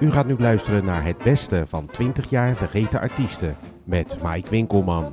U gaat nu luisteren naar het beste van 20 jaar vergeten artiesten met Mike Winkelman.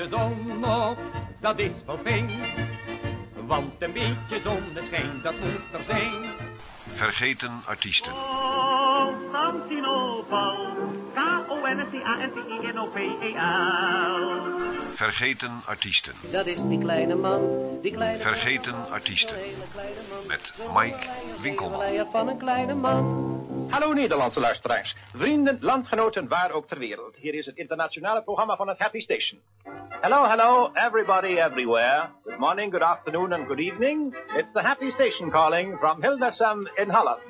De zon op, dat is wel fijn. Want een beetje zonneschijn, dat moet er zijn. Vergeten artiesten. K-O-N-S-T-A-N-T-I-N-O-P-E-L. Vergeten artiesten. Dat is die kleine man, die kleine Vergeten man, artiesten. Met Mike Winkelman. Leier van een kleine man. Hallo Nederlandse luisteraars, vrienden, landgenoten, waar ook ter wereld. Hier is het internationale programma van het Happy Station. Hello, hello, everybody everywhere. Good morning, good afternoon and good evening. It's the Happy Station calling from Hildesheim in Holland.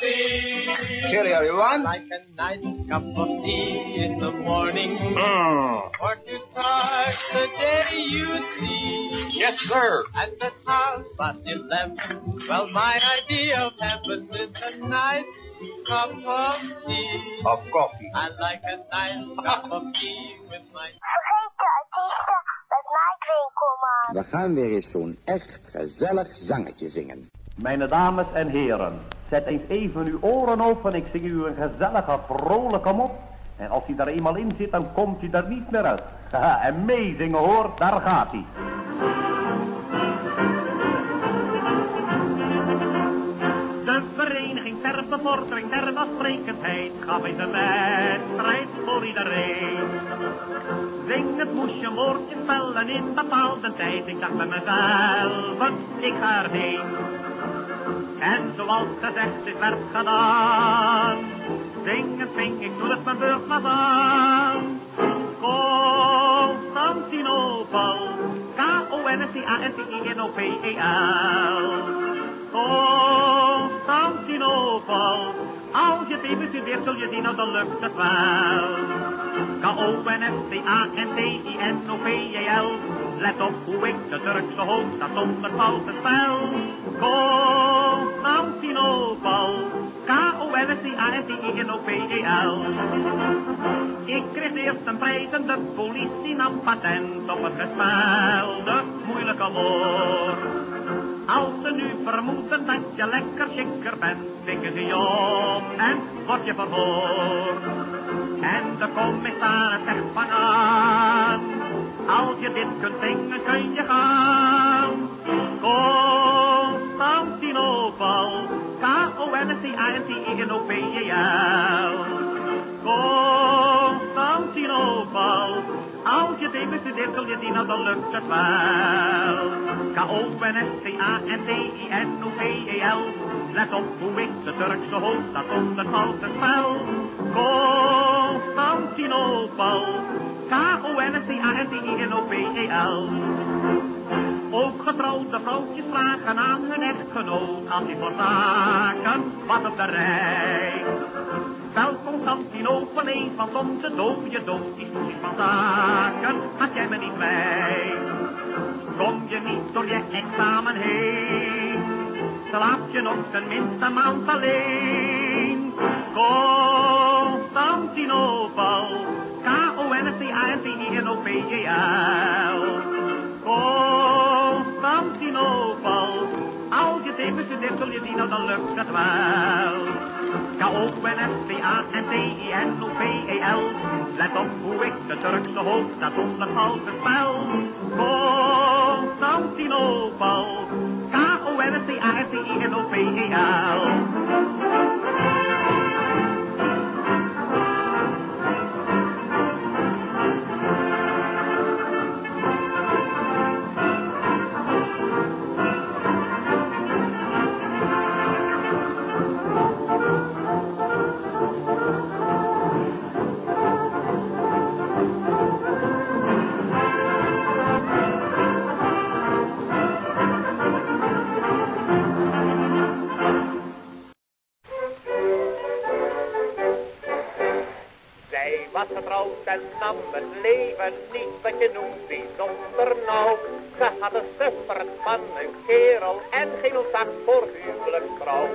Cheerio, everyone. Like a nice cup of tea in the morning. Mm. Or to start the day you see. Yes, sir. At the half past eleven. Well, my idea of heaven is a nice cup of tea. Of coffee. I like a nice cup of tea with my. We gaan weer eens zo'n echt gezellig zangetje zingen. Mijn dames en heren, zet eens even uw oren open. Ik zing u een gezellige, vrolijke mop. En als hij daar eenmaal in zit, dan komt hij er niet meer uit. Haha, en hoor, daar gaat hij. De vereniging ter bevordering der welsprekendheid gaf eens een wedstrijd voor iedereen. Zing het moesje woordje spellen in bepaalde tijd. Ik dacht bij mezelf, ik ga erheen. En zoals gezegd is werd gedaan. Zingend ving ik toen het mijn beurt was aan. Constantinopel, K-O-N-S-T-A-N-T-I-N-O-P-E-L. Constantinopel, als je het even studeert zul je zien, nou dan lukt het wel. K-O-N-S-T-A-N-T-I-N-O-P-E-L. Let op hoe ik de Turkse hoofdstad zonder fouten spel. Constantinopel, K-O-N-S-T-A-N-T-I-N-O-P-E-L. Ik kreeg eerst een prijs en de politie nam patent op het gespelde moeilijke woord. Als ze nu vermoeden dat je lekker schikker bent, pikken ze je op en word je verhoord. En de commissaris zegt van aan, als je dit kunt zingen kun je gaan. Constantinopel, K-O-N-S-T-I-N-T-I-N-O-P-E-L. Constantinopel. Thee bestudeert, zul je zien, nou dan lukt het wel. K-O-N-S-T-A-N-T-I-N-O-P-E-L. Let op hoe ik de Turkse hoofdstad onder valse spel. Constantinopel. K-O-N-S-T-A-N-T-I-N-O-P-E-L. Ook getrouwde vrouwtjes vragen aan hun echtgenoot als hij voor zaken wat op de rij. Wel Constantinopel, een van onze dode dood, die stoet van zaken, had jij me niet bij. Kom je niet door je examen heen, slaap je nog tenminste maand alleen. Constantinopel, K-O-N-S-T-A-N-T-I-N-O-P-E-L. Constantinopel, als je thee bestudeert, zul je zien, nou dan lukt het wel. K-O-N-S-T-A-N-T-I-N-O-P-E-L. Let op hoe ik de Turkse hoofdstad onder valse spel. Constantinopel. K-O-N-S-T-A-N-T-I-N-O-P-E-L. Was getrouwd en nam het leven niet wat je noemt bijzonder nauw. Ze had een sufferd van een kerel en geen ontzag voor huwelijksvrouw.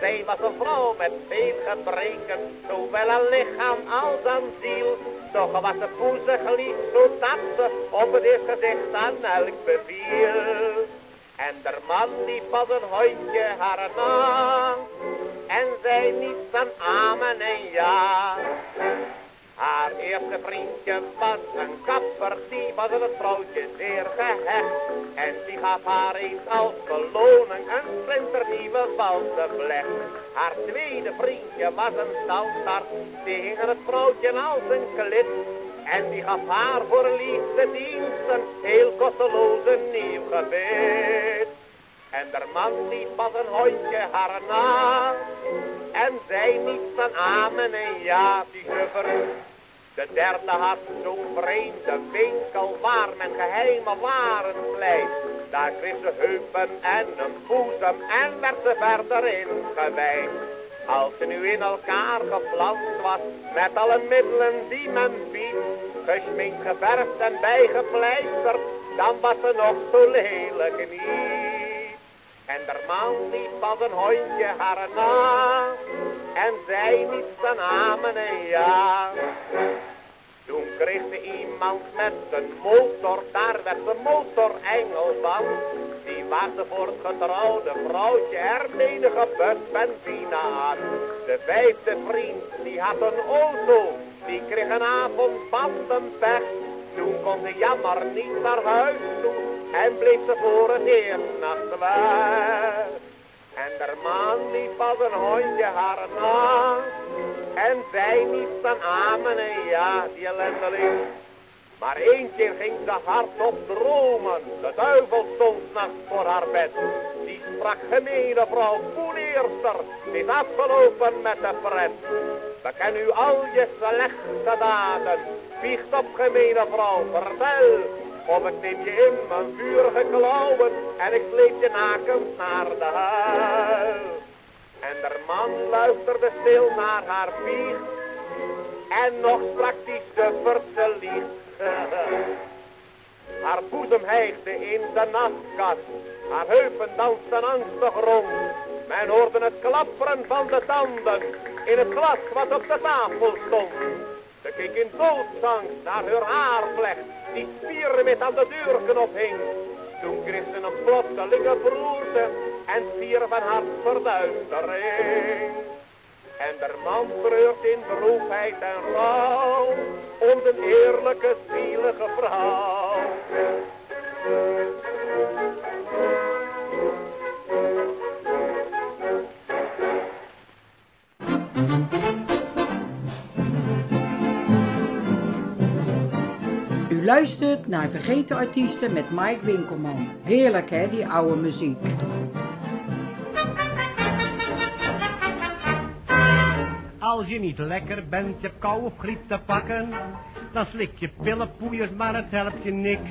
Zij was een vrouw met veel gebreken, zowel aan lichaam als aan ziel. Toch was ze poezig lief, zodat ze op het eerste gezicht aan elk beviel. En der man die pas een hondje haar na, en zei niets dan amen en ja. Haar eerste vriendje was een kapper, die was aan het vrouwtje zeer gehecht. En die gaf haar eens als beloning een splinternieuwe valse vlecht. Haar tweede vriendje was een stalstart, die hing het vrouwtje als een klit. En die gaf haar voor liefde diensten heel kosteloze nieuw gebit. En der man die pas een hondje haar na. En zei niets dan amen en ja, die guffer. De derde had zo'n vreemde winkel waar men geheime waren pleit. Daar kreeg ze heupen en een boezem en werd ze verder ingewijd. Als ze nu in elkaar geplant was, met alle middelen die men biedt, gesminkt, geverfd en bijgepleisterd, dan was ze nog zo lelijk niet. En der man liep als een hondje haar na, en zei niets dan amen en ja. Toen kreeg ze iemand met een motor, daar werd de motorengel van. Die waagde voor het getrouwde vrouwtje er enige bus benzine aan. De vijfde vriend, die had een auto, die kreeg een avond bandenpech. Toen kon ze jammer niet naar huis toe en bleef ze voor het eerst nacht weg. En der man liep als een hondje haar na. En zei niets dan amen en ja, die ellendeling. Maar één keer ging ze hardop dromen. De duivel stond nachts voor haar bed. Die sprak gemene vrouw, poeleerster. Is afgelopen met de pret. Beken u al je slechte daden. Viecht op gemene vrouw, vertel. Of ik neem je in mijn vurige klauwen en ik sleep je nakend naar de huil. En de man luisterde stil naar haar biecht. En nog sprak die suffertse lief. haar boezem hijgde in de nachtkast. Haar heupen dansten angstig rond. Men hoorde het klapperen van de tanden in het glas wat op de tafel stond. Ze keek in doodsangst naar haar haarvlecht, die spierwit aan de deurknop hing. Toen kreeg ze een plotselinge beroerte en vier van hartverduistering. En der man treurt in droefheid en rouw om de eerlijke, zielige vrouw. Luistert naar Vergeten Artiesten met Mike Winkelman. Heerlijk hè, die oude muziek. Als je niet lekker bent, je kou of griep te pakken, dan slik je pillenpoeiers, maar het helpt je niks.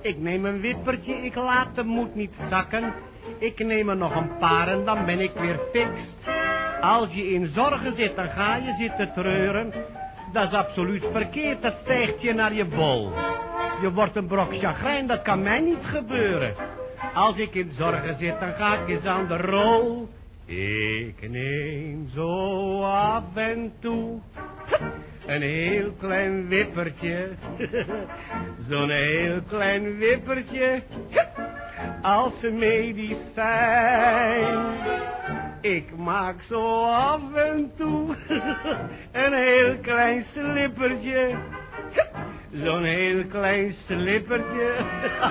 Ik neem een wippertje, ik laat de moed niet zakken. Ik neem er nog een paar en dan ben ik weer fix. Als je in zorgen zit, dan ga je zitten treuren. Dat is absoluut verkeerd, dat stijgt je naar je bol. Je wordt een brok chagrijn, dat kan mij niet gebeuren. Als ik in zorgen zit, dan ga ik eens aan de rol. Ik neem zo af en toe een heel klein wippertje. Zo'n heel klein wippertje als medicijn. Ik maak zo af en toe een heel klein slippertje. Zo'n heel klein slippertje,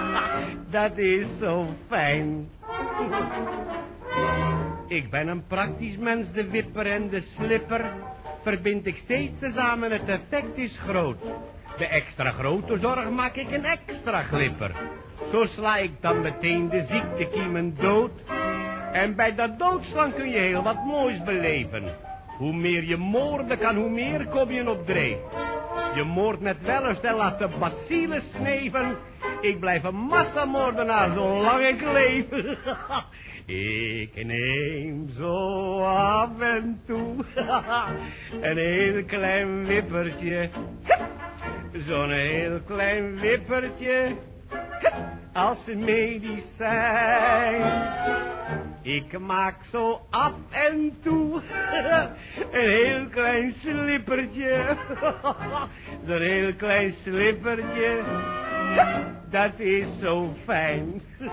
dat is zo fijn. Ik ben een praktisch mens, de wipper en de slipper. Verbind ik steeds tezamen, het effect is groot. De extra grote zorg maak ik een extra glipper. Zo sla ik dan meteen de ziektekiemen dood. En bij dat doodslaan kun je heel wat moois beleven. Hoe meer je moorden kan, hoe meer kom je op dreef. Je moordt met en laat de bacillen sneven. Ik blijf een massamoordenaar zolang ik leef. Ik neem zo af en toe een heel klein wippertje. Zo'n heel klein wippertje als een medicijn. Ik maak zo af en toe een heel klein slippertje. Zo'n heel klein slippertje, dat is zo fijn.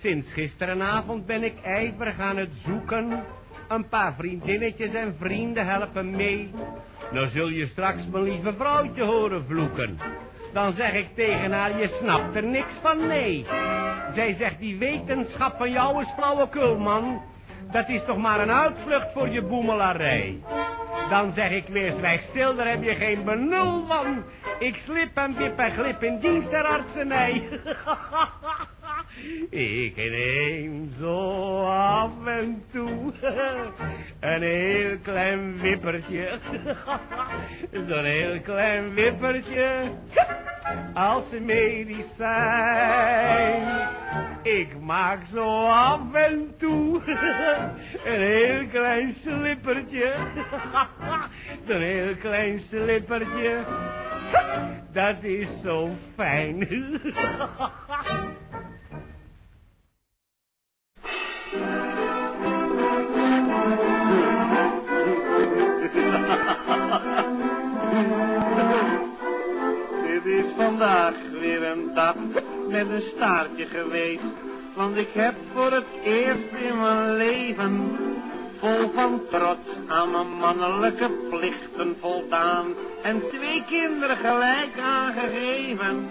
Sinds gisterenavond ben ik ijverig aan het zoeken. Een paar vriendinnetjes en vrienden helpen mee. Nou zul je straks mijn lieve vrouwtje horen vloeken. Dan zeg ik tegen haar, je snapt er niks van, nee. Zij zegt, die wetenschap van jou is flauwekul, man. Dat is toch maar een uitvlucht voor je boemelarij. Dan zeg ik weer, zwijg stil, daar heb je geen benul van. Ik slip en wip en glip in dienst der artsenij. Ik neem zo af en toe een heel klein wippertje. Zo'n heel klein wippertje als medicijn. Ik maak zo af en toe een heel klein slippertje. Zo'n heel klein slippertje. Dat is zo fijn. Dit is vandaag weer een dag met een staartje geweest. Want ik heb voor het eerst in mijn leven vol van trots aan mijn mannelijke plichten voldaan. En twee kinderen gelijk aangegeven.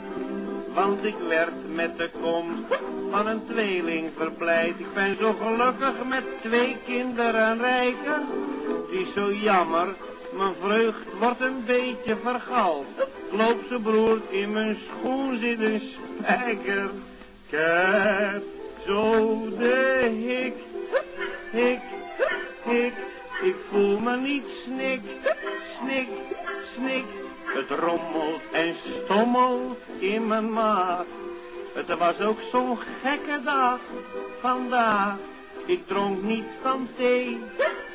Want ik werd met de komst van een tweeling verblijd. Ik ben zo gelukkig met twee kinderen rijken. Het is zo jammer, mijn vreugd wordt een beetje vergald. Loop ze broer, in mijn schoen zit een spijker. Heb zo de hik, hik, hik. Ik voel me niet snik, snik, snik. Het rommelt en stommelt in mijn maag. Het was ook zo'n gekke dag vandaag. Ik dronk niet van thee,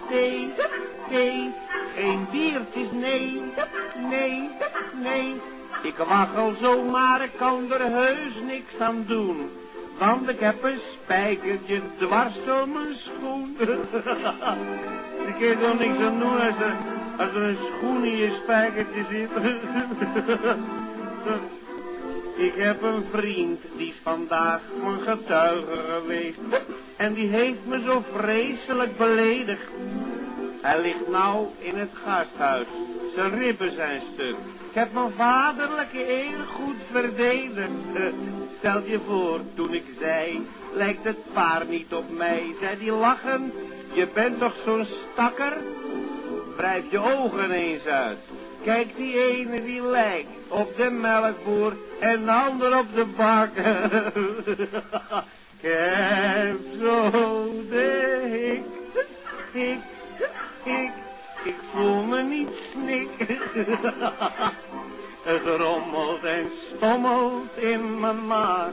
thee, thee. Geen biertjes, nee, nee, nee. Ik waggel zo, maar ik kan er heus niks aan doen. Want ik heb een spijkertje dwars door mijn schoen. ik kan er niks aan doen als als er een schoen in je spijkertje zit. Ik heb een vriend, die is vandaag mijn getuige geweest. En die heeft me zo vreselijk beledigd. Hij ligt nou in het gasthuis. Zijn ribben zijn stuk. Ik heb mijn vaderlijke eer goed verdedigd. Stel je voor, toen ik zei, lijkt het paar niet op mij. Zei die lachen, je bent toch zo'n stakker? Wrijf je ogen eens uit. Kijk, die ene die lijkt op de melkboer en de ander op de. Ik heb zo de hik, hik, ik voel me niet snik. Het rommelt en stommelt in mijn maag.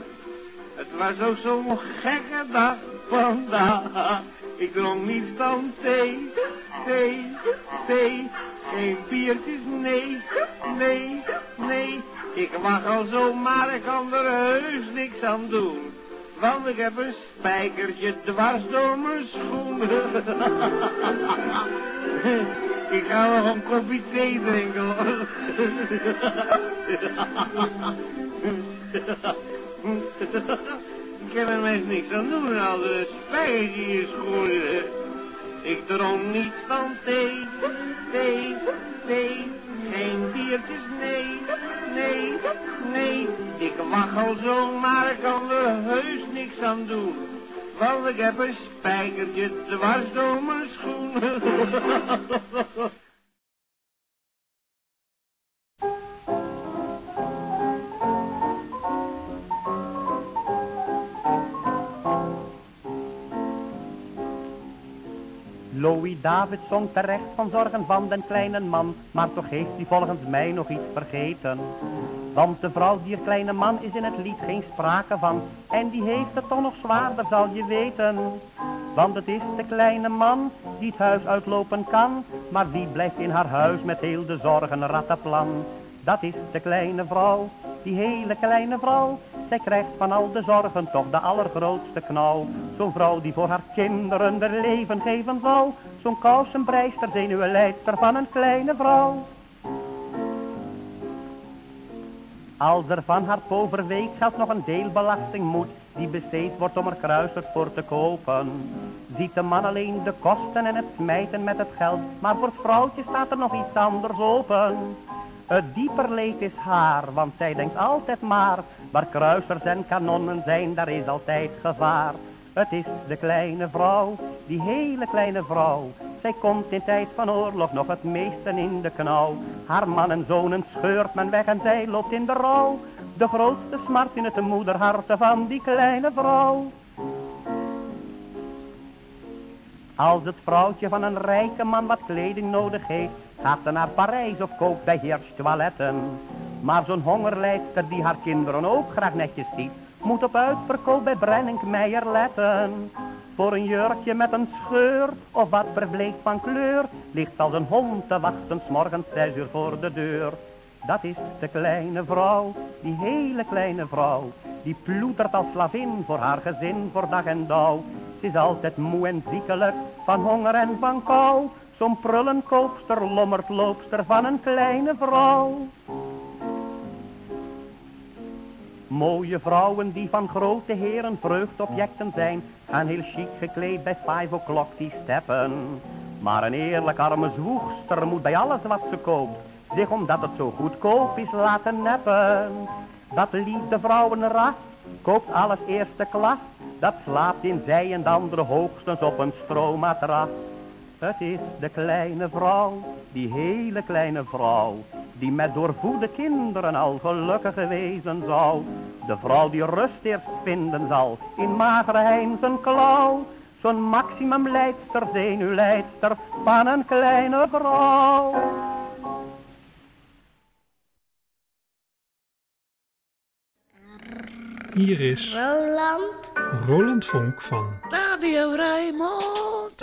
Het was ook zo'n gekke dag vandaag. Ik dronk niets dan thee, thee, thee. Geen biertjes, nee, nee, nee. Ik mag al zo, maar ik kan er heus niks aan doen. Want ik heb een spijkertje dwars door mijn schoen. ik ga nog een kopje thee drinken. hoor. ik heb er mes niks aan doen als er een spijkertje is groeien. Ik dronk niets van thee, thee, thee. Geen biertjes, nee, nee, nee. Ik al zo, maar ik kan er heus niks aan doen. Want ik heb een spijkertje dwars door mijn schoen. David zong terecht van zorgen van den kleine man, maar toch heeft hij volgens mij nog iets vergeten. Want de vrouw die er kleine man is in het lied geen sprake van, en die heeft het toch nog zwaarder zal je weten. Want het is de kleine man die het huis uitlopen kan, maar wie blijft in haar huis met heel de zorgen rattenplan. Dat is de kleine vrouw, die hele kleine vrouw. Zij krijgt van al de zorgen toch de allergrootste knauw. Zo'n vrouw die voor haar kinderen er leven geven zou. Zo'n kousenbreister, zenuwenleidster van een kleine vrouw. Als er van haar per week geld nog een deelbelasting moet, die besteed wordt om er kruisers voor te kopen. Ziet de man alleen de kosten en het smijten met het geld, maar voor het vrouwtje staat er nog iets anders open. Het dieper leed is haar, want zij denkt altijd maar, waar kruisers en kanonnen zijn, daar is altijd gevaar. Het is de kleine vrouw, die hele kleine vrouw. Zij komt in tijd van oorlog nog het meeste in de knauw. Haar man en zonen scheurt men weg en zij loopt in de rouw. De grootste smart in het moederharte van die kleine vrouw. Als het vrouwtje van een rijke man wat kleding nodig heeft, gaat ze naar Parijs of koopt bij Heers toiletten. Maar zo'n hongerlijster die haar kinderen ook graag netjes ziet, moet op uitverkoop bij Brennink Meijer letten. Voor een jurkje met een scheur of wat verbleekt van kleur, ligt als een hond te wachten, morgens zes uur voor de deur. Dat is de kleine vrouw, die hele kleine vrouw, die ploetert als slavin voor haar gezin voor dag en dauw. Ze is altijd moe en ziekelijk, van honger en van kou, zo'n prullenkoopster, lommerd loopster van een kleine vrouw. Mooie vrouwen die van grote heren vreugdobjecten zijn, gaan heel chic gekleed bij five o'clock die steppen. Maar een eerlijk arme zwoegster moet bij alles wat ze koopt, zich omdat het zo goedkoop is laten neppen. Dat liefde vrouwenras koopt alles eerste klas, dat slaapt in zij en de andere hoogstens op een stroomatras. Het is de kleine vrouw, die hele kleine vrouw, die met doorvoede kinderen al gelukkig wezen zou. De vrouw die rust eerst vinden zal in magere hein zijn klauw. Zo'n maximum leidster, zenuwleidster van een kleine vrouw. Hier is Roland. Roland Vonk van. Radio Rijnmond.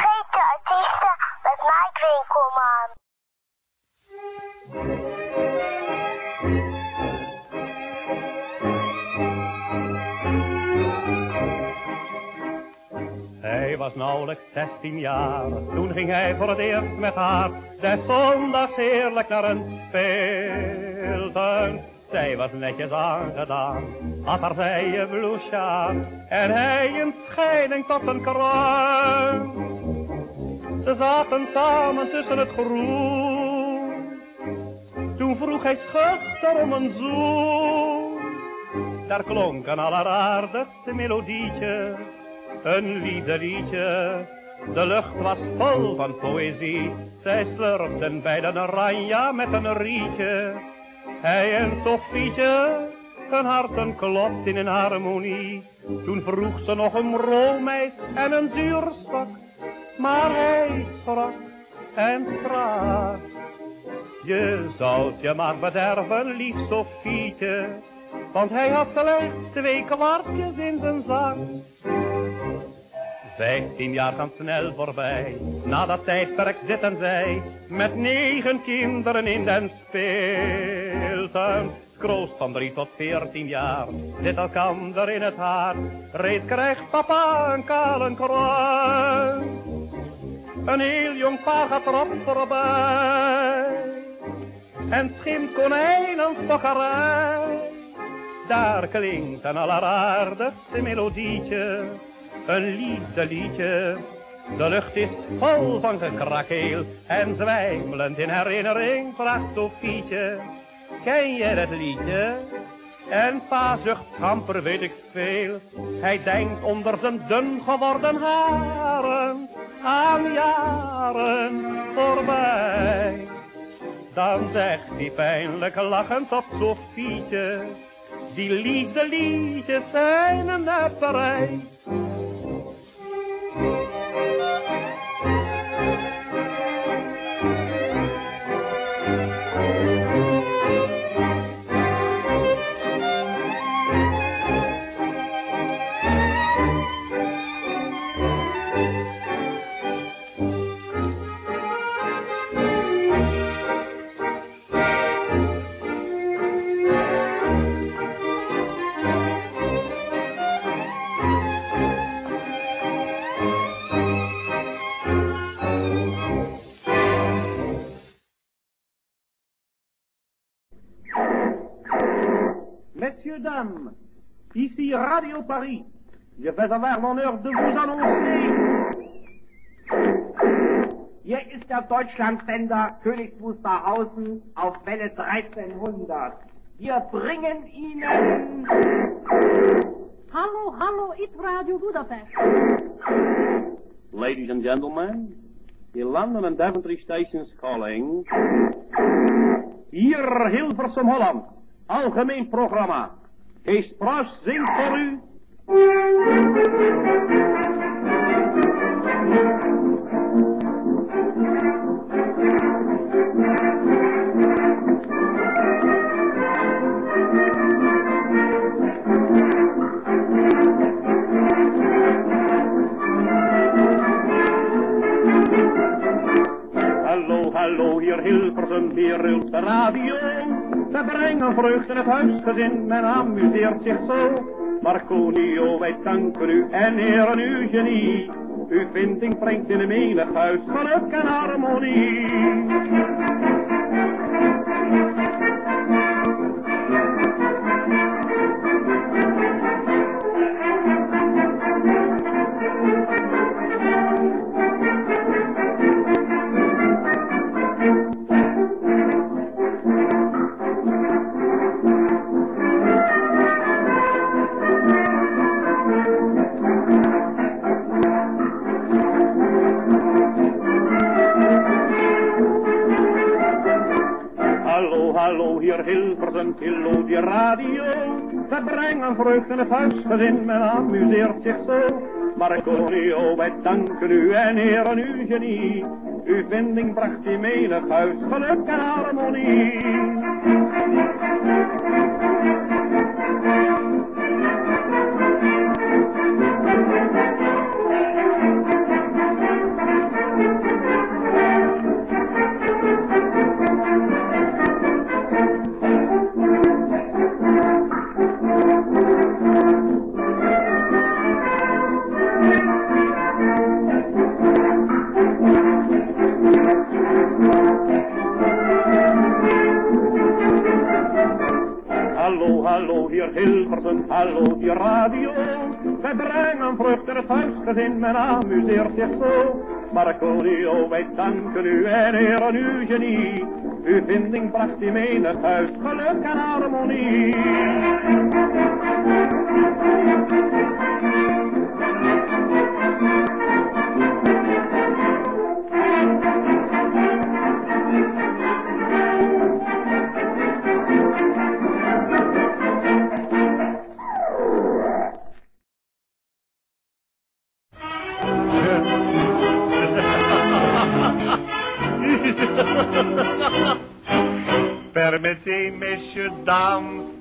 was nauwelijks 16 jaar. Toen ging hij voor het eerst met haar des zondags heerlijk naar een speeltuin. Zij was netjes aangedaan, had haar zijen bloesje en hij een scheiding tot een kruin. Ze zaten samen tussen het groen. Toen vroeg hij schuchter om een zoen. Daar klonk een alleraardigste melodietje, een liedeliedje. De lucht was vol van poëzie, zij slurpten bij de oranje met een rietje. Hij en Sofietje, hun harten klopt in harmonie. Toen vroeg ze nog een roomijs en een zuurstok, maar hij sprak en sprak. Je zou je maar bederven, lief Sofietje, want hij had slechts twee kwartjes in zijn zak. Vijftien jaar gaan snel voorbij, na dat tijdperk zitten zij, met negen kinderen in den speeltuin. Kroost van drie tot veertien jaar, zit elkander in het haar, reeds krijgt papa een kale kruin. Een heel jong paar gaat trots voorbij, en schimt konijnen stokkerij. Daar klinkt een alleraardigste melodietje, een liefdeliedje. De lucht is vol van gekrakeel en zwijmelend in herinnering vraagt Sofietje. Ken je dat liedje? En pa zucht schamper weet ik veel. Hij denkt onder zijn dun geworden haren aan jaren voorbij. Dan zegt hij pijnlijk lachend tot Sofietje. Die liefde liedjes zijn een nepperij. Radio Paris. Je vais avoir l'honneur de vous annoncer. Hier ist der Deutschlandsender Königs Wusterhausen auf Welle 1300. Wir bringen Ihnen... Hallo, hallo, it's Radio Budapest. Ladies and gentlemen, the London and Daventry stations calling. Hier Hilversum Holland, algemeen programma. Kees Pruis zingt voor u. Hallo, hallo, hier Hilversum, hier radio. We brengen vreugde in het huisgezin, men amuseert zich zo. Marconio, wij danken u en eren uw genie. Uw vinding brengt in een menig huis geluk en harmonie. Radio. We brengen vreugde in het huisgezin, men amuseert zich zo. Marconio, wij danken u en eren uw genie. Uw vinding bracht in menig huis geluk en harmonie. Wij brengen vrucht in het huisgezin, men amuseert zich zo. Marconio, wij danken u en eren uw genie. Uw vinding bracht in menig huis geluk en harmonie.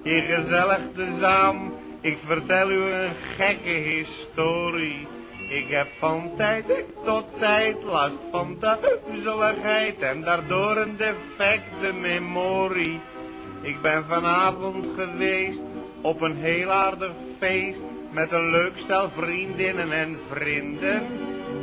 Hier gezellig te zaam. Ik vertel u een gekke historie. Ik heb van tijd tot tijd last van duizeligheid en daardoor een defecte memorie. Ik ben vanavond geweest op een heel aardig feest met een leuk stel vriendinnen en vrienden.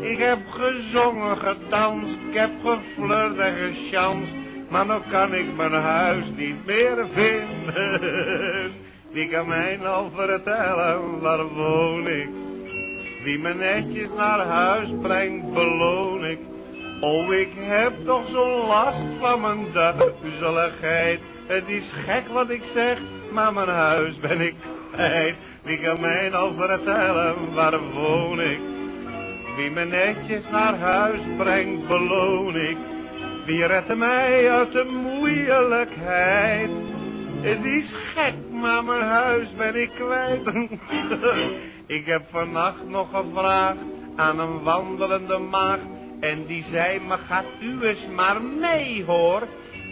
Ik heb gezongen, gedanst, ik heb geflirt en gechanst, maar nu kan ik mijn huis niet meer vinden. Wie kan mij nou vertellen, waar woon ik? Wie me netjes naar huis brengt, beloon ik. Oh, ik heb toch zo'n last van mijn duizeligheid. Het is gek wat ik zeg, maar mijn huis ben ik kwijt. Wie kan mij nou vertellen, waar woon ik? Wie me netjes naar huis brengt, beloon ik. Wie redt mij uit de moeilijkheid? Het is gek, maar mijn huis ben ik kwijt. ik heb vannacht nog gevraagd aan een wandelende maagd. En die zei me, gaat u eens maar mee hoor.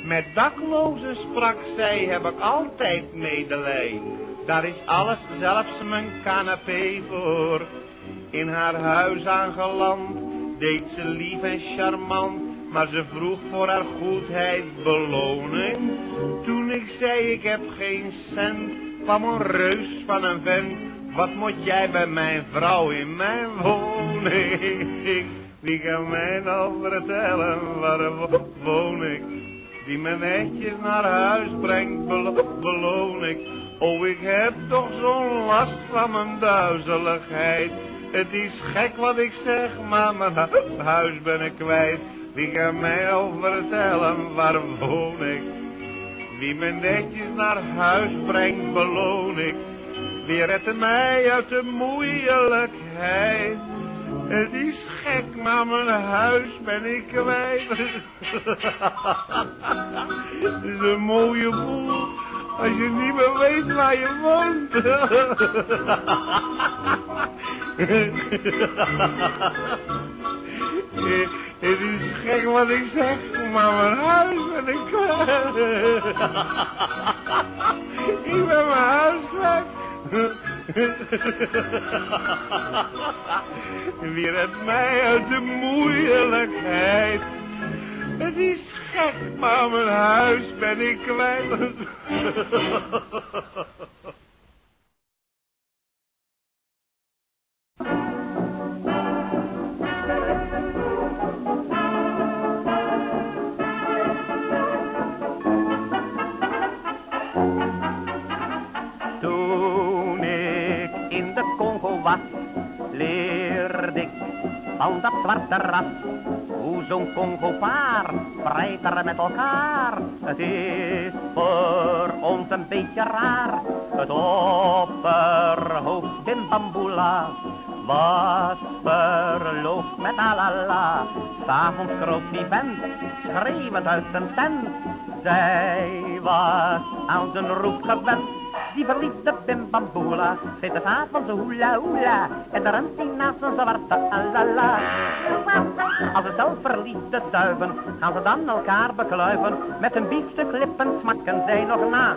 Met daklozen sprak zij, heb ik altijd medelij. Daar is alles, zelfs mijn canapé voor. In haar huis aangeland, deed ze lief en charmant. Maar ze vroeg voor haar goedheid beloning. Toen ik zei ik heb geen cent, kwam een reus van een vent. Wat moet jij bij mijn vrouw in mijn woning? Wie kan mij nou vertellen, waar woon ik? Die me netjes naar huis brengt, belo beloon ik. Oh, ik heb toch zo'n last van mijn duizeligheid. Het is gek wat ik zeg, maar mijn hu huis ben ik kwijt. Wie kan mij nou vertellen, waar woon ik? Wie me netjes naar huis brengt, beloon ik. Wie redt mij uit de moeilijkheid? Het is gek, maar mijn huis ben ik kwijt. Het is een mooie boel, als je niet meer weet waar je woont. Het is gek wat ik zeg, maar mijn huis ben ik kwijt. Ik ben mijn huis kwijt. Wie redt mij uit de moeilijkheid? Het is gek, maar mijn huis ben ik kwijt. Toen ik in de Congo was, leerde ik van dat zwarte ras. Zo'n Congo-paar vrijt er met elkaar. Het is voor ons een beetje raar. Het opperhoofd in Bambula was verloofd met Alala. S'avonds kroop die vent, schreeuwend uit zijn tent. Zij was aan zijn roep gewend. Die verliefde bimbamboela zit de van zijn hoela hoela en de remt die naast zijn zwarte alala. Als een stel verliefde duiven gaan ze dan elkaar bekluiven. Met een biefstuk lippen smakken zij nog na.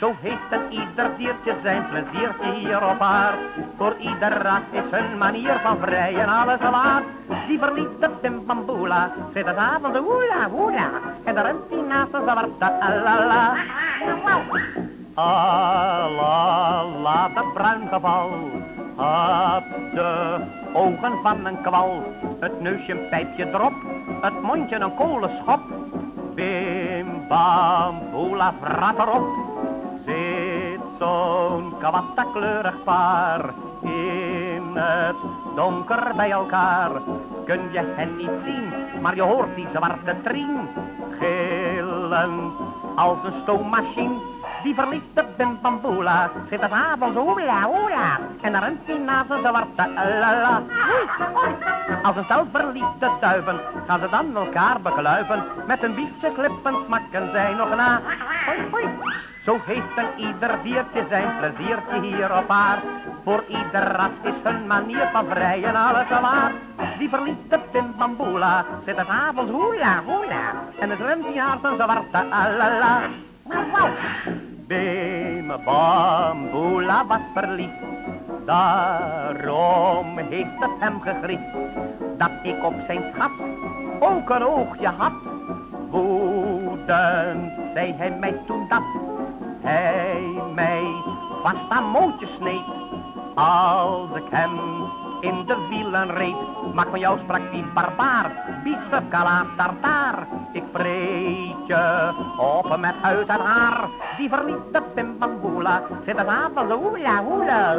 Zo heeft een ieder diertje zijn pleziertje hier op aard. Voor ieder ras is hun manier van vrijen alles waard. Die verliefde bimbamboela zit de avond de hoela hoela en de remt die naast zijn zwarte alala. Alala, dat bruin geval had de ogen van een kwal. Het neusje een pijpje drop, het mondje een kolenschop. Bim, bam, boela, vrap erop. Zit zo'n kleurig paar in het donker bij elkaar. Kun je hen niet zien, maar je hoort die zwarte trien. Gillen als een stoommachine. Die verliefde Bim Bamboela zit het avond hoela hoela. En dan rent hij naar zijn zwarte lala. Als een stel verliefde duiven gaan ze dan elkaar bekluiven. Met een biefstuk lippen smakken zij nog na. Hoi, hoi. Zo heeft een ieder diertje zijn pleziertje hier op aard. Voor ieder ras is hun manier van vrijen alles waard. Die verliefde Pim Bamboela zit het avond hoela hoela. En het rent die haar zijn zwarte alala. Wauw. Bim Bamboela was verliefd. Daarom heeft het hem gegriefd. Dat ik op zijn schat ook een oogje had. Woedend zei hij mij toen dat hij mij vast aan mootjes sneed. Als ik hem in de wielen reed, maak van jou sprak die barbaar, biefstuk kalaar tartaar. Ik vreet je op met huid en haar, die verliefde pimbamboela, zit het aan de hoela hoela.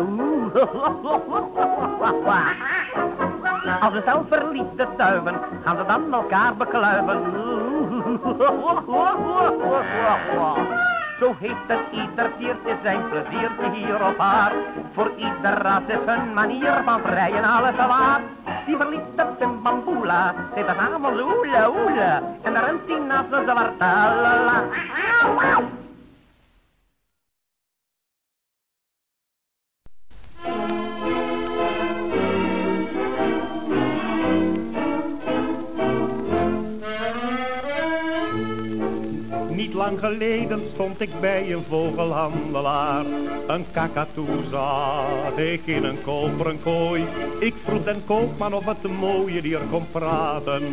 Als een stel verliefde duiven, gaan ze dan elkaar bekluiven. Zo heeft het ieder diertje zijn pleziertje hier op haar. Voor ieder ras is hun manier van vrijen alles waard. Die verliefde Pimbamboela zit er allemaal oela oela. En daar rent die naast de zwarte. Niet lang geleden stond ik bij een vogelhandelaar. Een kakatoe zag ik in een koperen kooi. Ik vroeg den koopman of het mooie dier kon praten.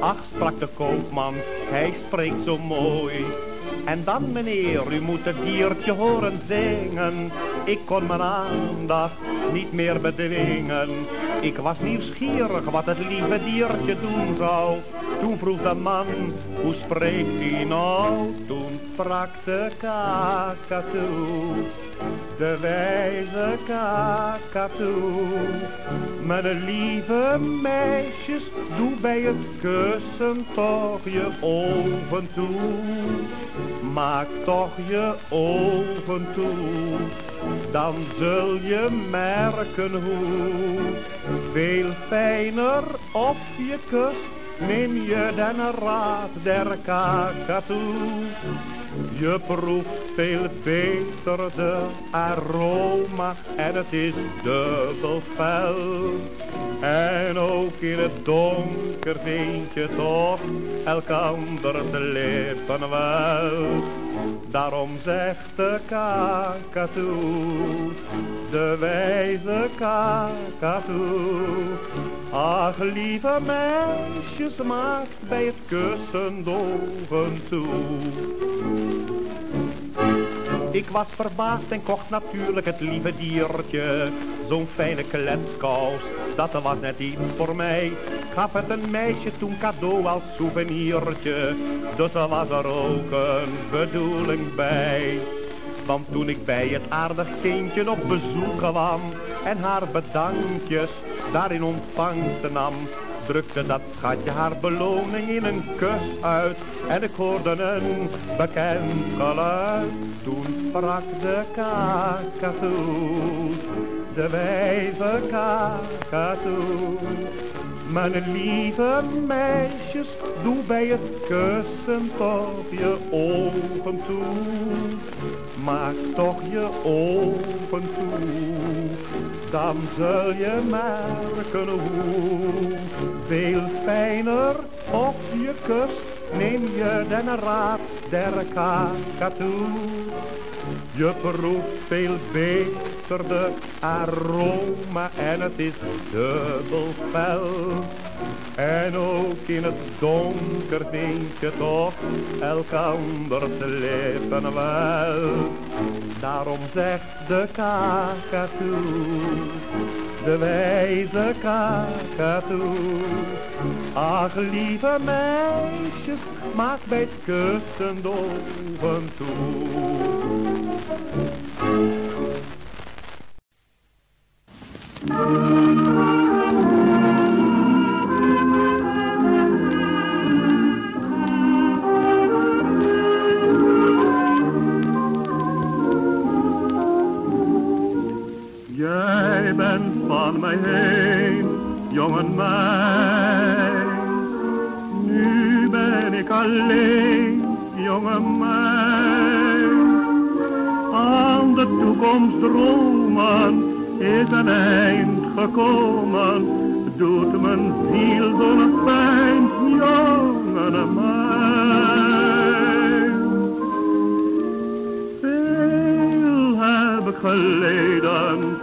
Ach, sprak de koopman, hij spreekt zo mooi. En dan meneer, u moet het diertje horen zingen. Ik kon mijn aandacht niet meer bedwingen. Ik was nieuwsgierig wat het lieve diertje doen zou. Toen vroeg de man, hoe spreekt hij nou? Toen sprak de kakatoe, de wijze kakatoe. Mijn lieve meisjes, doe bij het kussen toch je ogen toe. Maak toch je ogen toe, dan zul je merken hoe veel fijner op je kust neem je den raad der kakatoe. Je proeft veel beter de aroma en het is dubbel fel. En ook in het donker vind je toch elkander de lippen wel. Daarom zegt de kakatoe, de wijze kakatoe. Ach lieve meisjes, maakt bij het kussen doven toe. Ik was verbaasd en kocht natuurlijk het lieve diertje. Zo'n fijne kletskous, dat was net iets voor mij. Gaf het een meisje toen cadeau als souvenirtje. Dus er was er ook een bedoeling bij. Want toen ik bij het aardig kindje op bezoek kwam en haar bedankjes daarin ontvangst nam, drukte dat schatje haar beloning in een kus uit. En ik hoorde een bekend geluid. Toen sprak de kakatoe, de wijze kakatoe. Mijn lieve meisjes, doe bij het kussen toch je ogen toe. Maak toch je ogen toe, dan zul je merken hoe veel fijner op je kust neem je den raad der kakatoe. Je proeft veel beter de aroma en het is dubbel fel. En ook in het donker vind je toch elkanders lippen wel. Daarom zegt de kakatoe, de wijze kakatoe. Ach, lieve meisjes, maak bij het kussen de ogen toe. Van mij heen, jongen mij. Nu ben ik alleen, jongen mij. Aan de toekomst dromen is een eind gekomen. Doet mijn ziel door pijn, jongen mij. Veel heb ik geleden,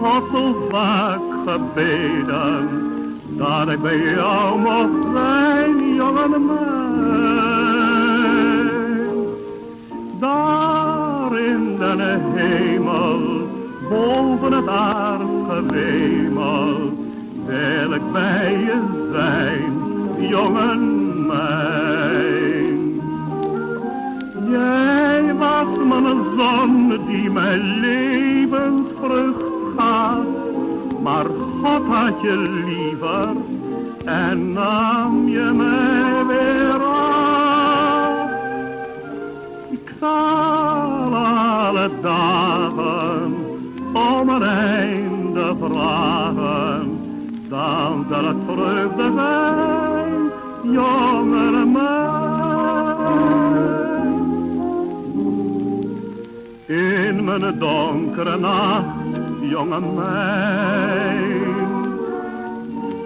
God zo vaak gebeden, dat ik bij jou mocht zijn, jongen mij. Daar in de hemel, boven het aardgewemel, wil ik bij je zijn, jongen mijn. Jij was mijn zon die mijn levensvrucht gaf, maar God had je liever en nam je mij weer af. Ik zal alle dagen om een einde vragen, dan zal het vreugde zijn, jongen In mijn donkere nacht, jongen mijn,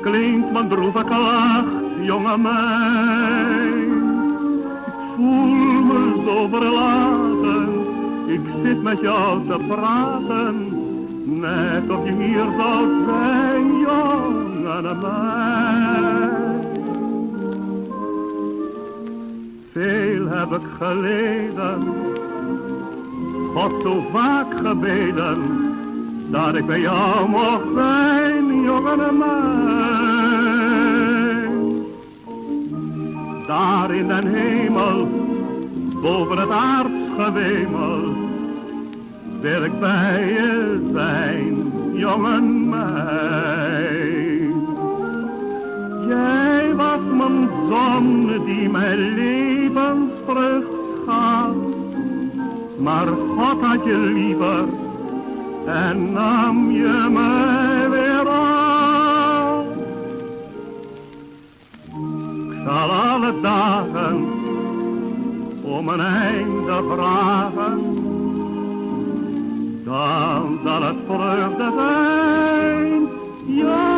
klinkt mijn droeve klacht, jongen mijn. Ik voel me zo verlaten, ik zit met jou te praten, net of je hier zou zijn, jongen mijn. Veel heb ik geleden, God zo vaak gebeden, dat ik bij jou mocht zijn, jongen mijn. Daar in den hemel, boven het aardsgewemel, wil ik bij je zijn, jongen mijn. Jij was mijn zon die mijn levensvrucht gaf, maar God had je liever en nam je mij weer af. Ik zal alle dagen om een einde vragen, dan zal het vreugde zijn, jongen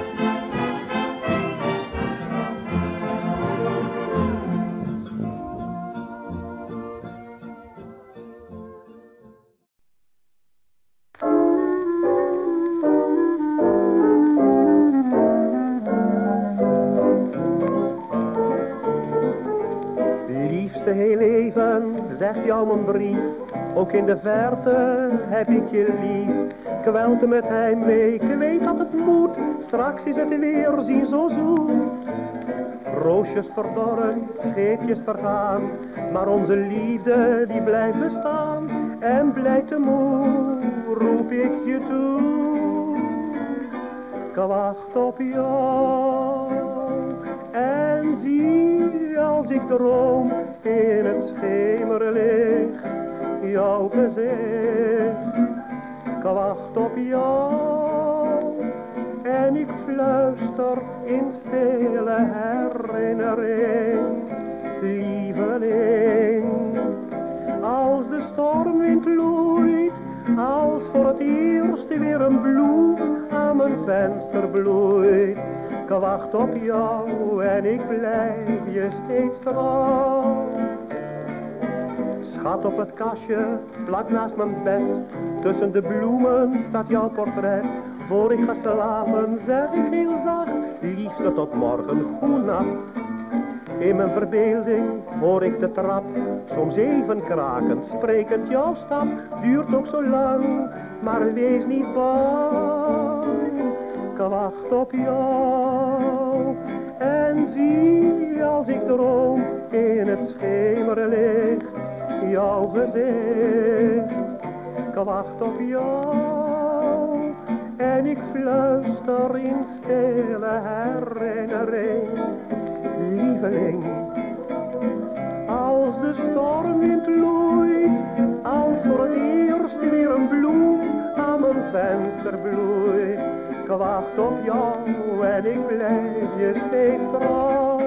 Ook in de verte heb ik je lief. Kwelt met hij mee, ik weet dat het moet, straks is het weer zien zo zoet. Roosjes verdorren, scheepjes vergaan, maar onze liefde die blijft bestaan. En blijft te moe, roep ik je toe. Ik wacht op jou en zie als ik droom in het schemerlicht jouw gezicht. Ik wacht op jou en ik fluister in stille herinnering. Lieveling, als de stormwind loeit, als voor het eerst weer een bloem aan mijn venster bloeit. Ik wacht op jou en ik blijf je steeds trouw Schat op het kastje, vlak naast mijn bed. Tussen de bloemen staat jouw portret. Voor ik ga slapen zeg ik heel zacht, liefste tot morgen, goenacht. In mijn verbeelding hoor ik de trap, soms even kraken, sprekend jouw stap. Duurt ook zo lang, maar wees niet bang. Ik wacht op jou en zie als ik droom in het schemerlicht jouw gezicht. Ik wacht op jou en ik fluister in stille herinnering. Lieveling, als de stormwind loeit, als voor het eerst weer een bloem aan mijn venster bloeit. Ik wacht op jou en ik blijf je steeds trouw.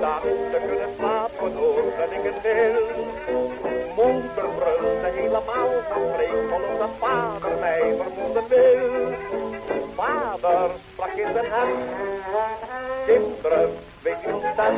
Dacht, te kunnen slapen hoor dat ik het wil. Moeder brulde helemaal van vrees, volgens dat vader mij vermoeden wil. Vader sprak in zijn hart, kinderen, weet je nog dat?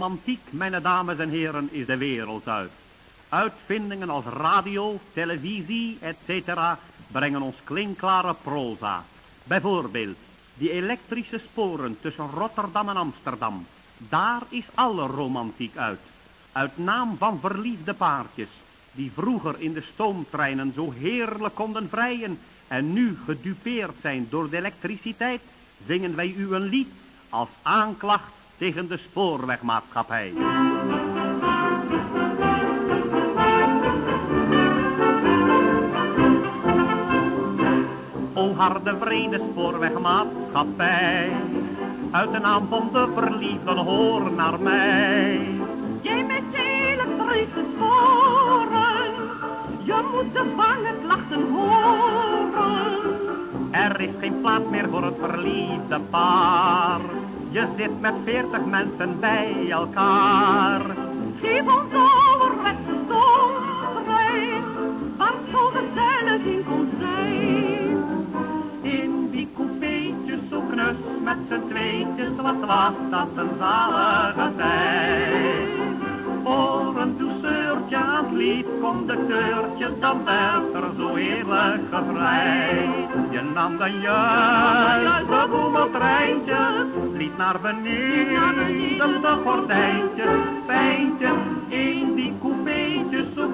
Romantiek, mijn dames en heren, is de wereld uit. Uitvindingen als radio, televisie, etc. brengen ons klinkklare proza. Bijvoorbeeld, die elektrische sporen tussen Rotterdam en Amsterdam. Daar is alle romantiek uit. Uit naam van verliefde paardjes, die vroeger in de stoomtreinen zo heerlijk konden vrijen en nu gedupeerd zijn door de elektriciteit, zingen wij u een lied als aanklacht tegen de spoorwegmaatschappij. O harde vrede spoorwegmaatschappij, uit de naam van de verliefden hoor naar mij. Jij met je elektrische sporen, je moet de bange klachten horen. Er is geen plaats meer voor het verliefde paar. Je zit met veertig mensen bij elkaar. Geef ons ouderwetse stoomtrein, waar zo gezellig in kon zijn. In die coupeetjes zo knus met z'n tweetjes, wat was dat een zalige tijd. Voor een douceurtje aan lief conducteurtje, dan werd er zo heerlijk gevrijd. Je nam dan juist de boemeltreintje, liet naar beneden de gordijntjes, pijntje in die coupeetjes zo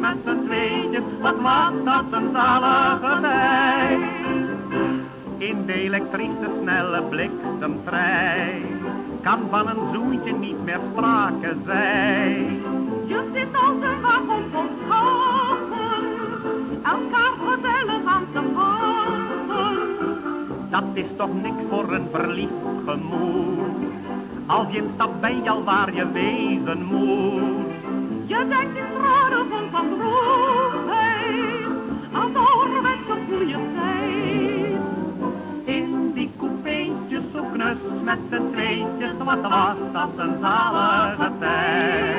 met z'n tweetjes, wat was dat een zalige tijd. In de elektrische snelle bliksemtrein kan van een zoentje niet meer sprake zijn. Je zit als een wagon vol schapen, elkaar gezellig aan te haken. Dat is toch niks voor een verliefd gemoed. Als je stapt ben je al waar je wezen moet. Je denkt in tranen van van droefheid, aan de ouderwetse goede tijd. In die coupeetjes zo knus met z'n tweetjes, wat was dat een zalige tijd.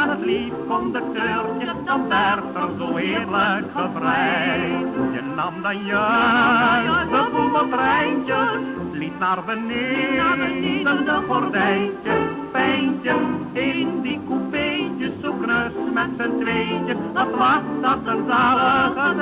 Aan het lief conducteurtje, dan werd er zo heerlijk gevrijd. Je nam dan juist de boemeltreintje, liet naar beneden de gordijntje, pijntje in die coupeetjes zo knus met z'n tweetjes, dat was dat een zalige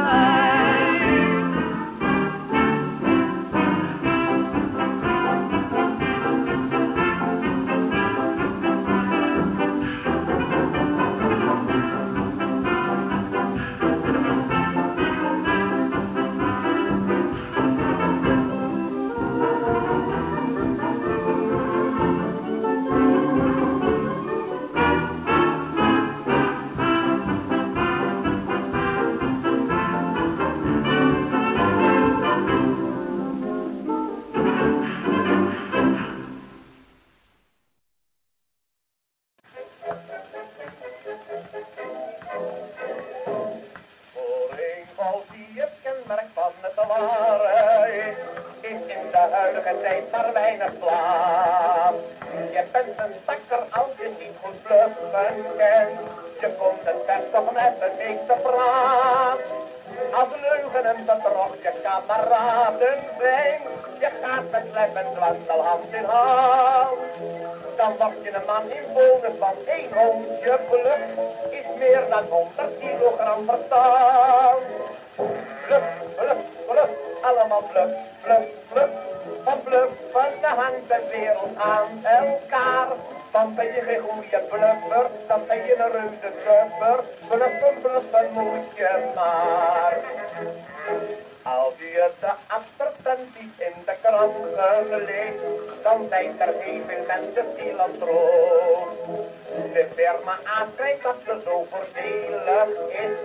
tijd maar weinig. Je bent een stakker als je niet goed bluffen kent. Je komt het best toch met het meeste praat. Als leugen en bedrog je kameraden zijn, je gaat met lef en zwandel hand in hand. Dan word je een man in bonus van één hondje geluk, is meer dan 100 kilogram verstand. Bluf, bluf, bluf, allemaal bluf, bluf, bluf. Van de hangt de wereld aan elkaar. Dan ben je geen goede bluffer, dan ben je een reuze bluffer. Bluffen, bluffen moet je maar. Als je de advertenties in de kranten leest, dan zijn er heel veel mensen filantroop. De firma aanschrijft dat ze zo voordelig is,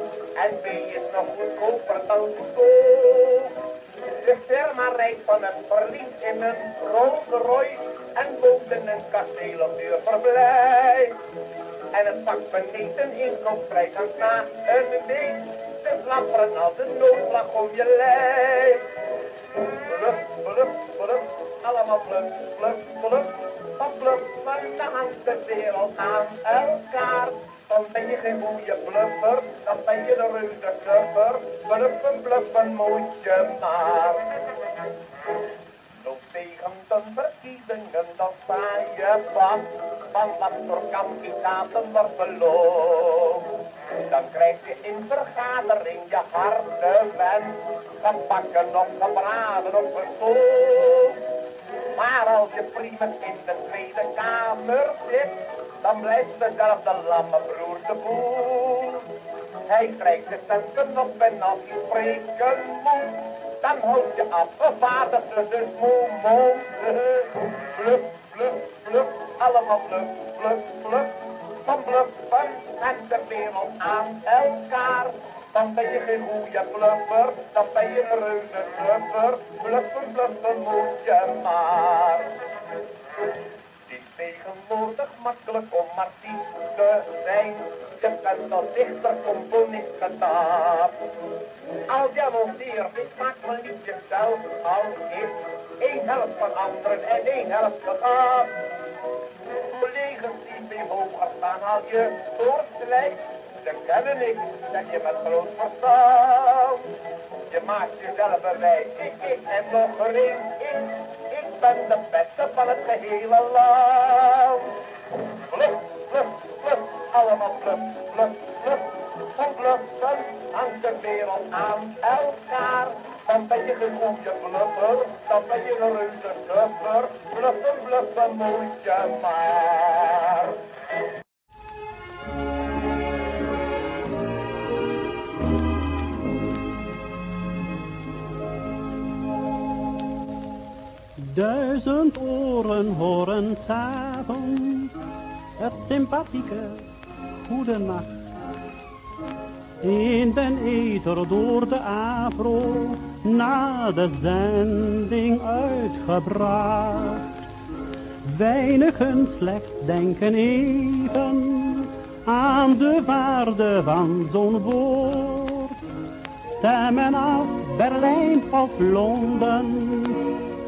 en B is nog goedkoper dan goedkoop. De firma rijdt van een verlies in een Rolls Royce en boven een kasteel op duur verblijf. En het pak beneden inkomstvrij kan na een week. De flapperen als een noodvlag om je lijf. Bluf, bluf, bluf, allemaal bluf, bluf, bluf. Van bluf, de hangt de wereld aan elkaar. Dan ben je geen goede bluffer, dan ben je een reuze knuffer. Bluffen, bluffen moet je maar. Loop tegen statenverkiezingen, dan sta je vast. Van wat voor kandidaten wordt beloond. Dan krijg je in vergadering je harde wens. Gebakken of gebraden of gekookt. Maar als je prima in de Tweede Kamer zit, dan blijft dezelfde lamme broer de boer. Hij krijgt de centen op en als hij spreken moet, dan houd je afgevaardigde dus moe, moe. Bluf, bluf, bluf, allemaal bluf, bluf, bluf. Van bluffen en de wereld aan elkaar. Dan ben je geen goede bluffer, dan ben je een reuze bluffer. Bluffen, bluffen moet je maar. Tegenwoordig makkelijk om artiest te zijn. Je bent al dichter, componist. Als je monteert, ik maak mijn liedje zelf al is. Eén helft van anderen en één helft gedaan. Collega's die veel hoger staan, haal je soortgelijk. Ze kennen ik, zeg je met groot verstand. Je maakt jezelf bewijs, ik, ik en nog een. Ik ben de beste van het gehele land. Bluf, bluf, bluf, allemaal bluf, bluf, bluf. Van bluffen hangt de wereld aan elkaar. Dan ben je geen goede bluffer, dan ben je een reuze bluffer. Bluffen, bluffen moet je maar. Duizend oren horen s'avonds het sympathieke goede nacht. In den ether door de afro na de zending uitgebracht. Weinigen slechts denken even aan de waarde van zo'n woord. Stemmen af Berlijn of Londen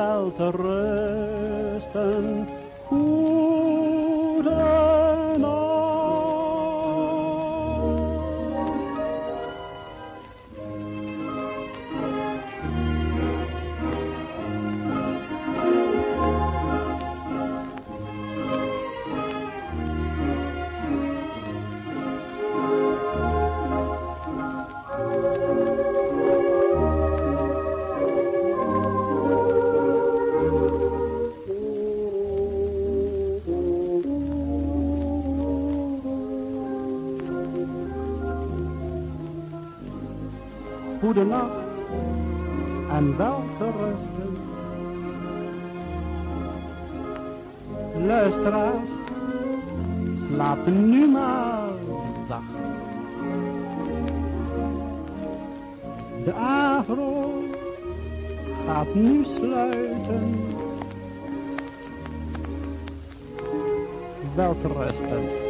wel te rusten, Goede nacht en wel te rusten. Luisteraars, slaap nu maar zacht. De avro gaat nu sluiten. Wel te rusten.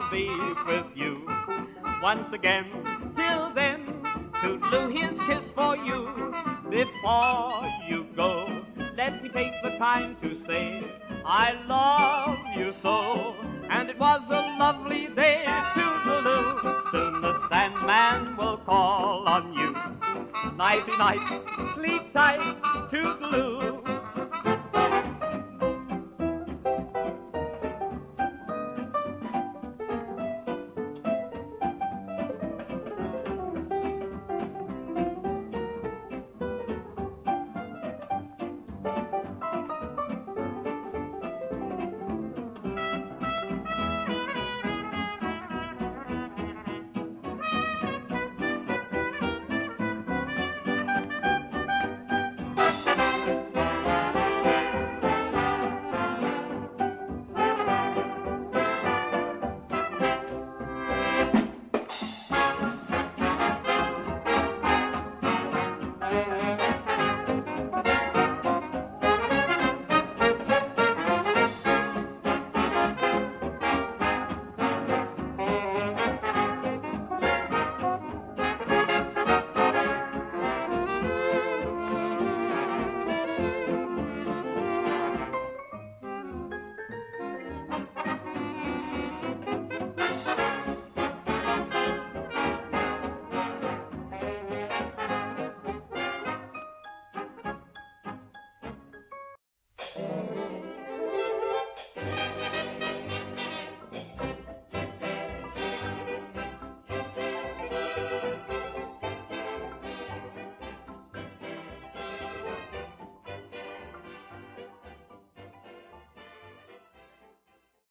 I'll be with you. Once again, till then, Toodaloo, here's a kiss for you. Before you go, let me take the time to say I love you so. And it was a lovely day, Toodaloo. Soon the Sandman will call on you. Nighty night, sleep tight, Toodaloo.